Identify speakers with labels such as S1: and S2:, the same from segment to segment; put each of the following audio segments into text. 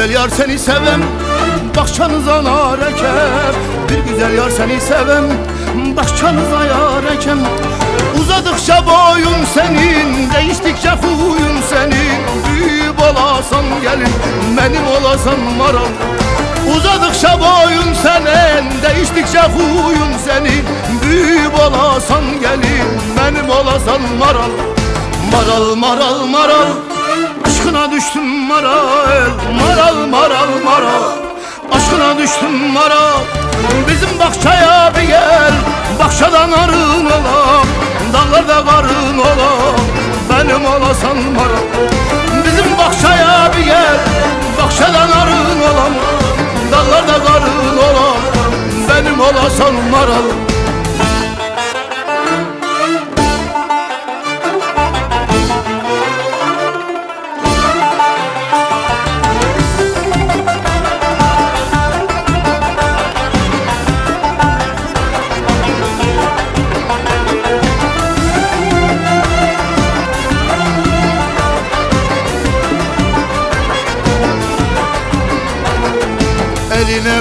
S1: güzel yar seni sevem Bahçanıza nar ekem Bir güzel yar seni sevem Bahçanıza yar ekem Uzadıkça boyun senin Değiştikçe huyun senin. Büyük olasan gelin Benim olasan maral. Uzadıkça boyun senin Değiştikçe huyun senin. Büyük olasan gelin Benim olasan maral. Maral maral maral Aşkına düştüm maral Maral maral maral. Aşkına düştüm maral. Bizim bahçeye bir gel Bahçadan arın olam. Dağlarda karın olam Benim olasan maral. Bizim bahçeye bir gel Bahçadan arın olam. Dağlarda karın olam Benim olasan maral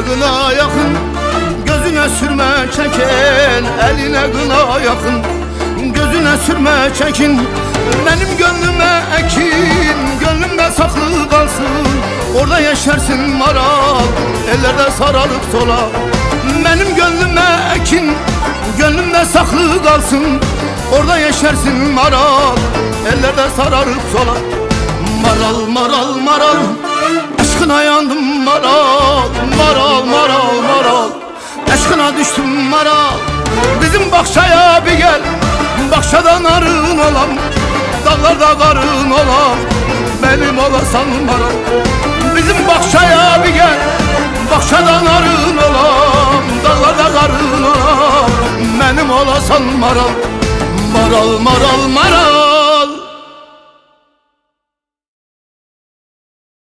S1: gına yakın Gözüne sürme çekin Eline gına yakın Gözüne sürme çekin. Benim gönlüme ekin Gönlümde saklı kalsın. Orada yaşarsın maral Ellerde sararıp sola. Benim gönlüme ekin Gönlümde saklı kalsın. Orada yaşarsın maral Ellerde sararıp sola. Maral maral maral Aşkına yandım maral düştüm maral Bizim bahçaya bir gel Bahçadan arın olam Dağlarda karın olam. Benim olasan maral Bizim bahçaya bir gel Bahçadan arın olam Dağlarda karın olam. Benim olasan maral Maral maral maral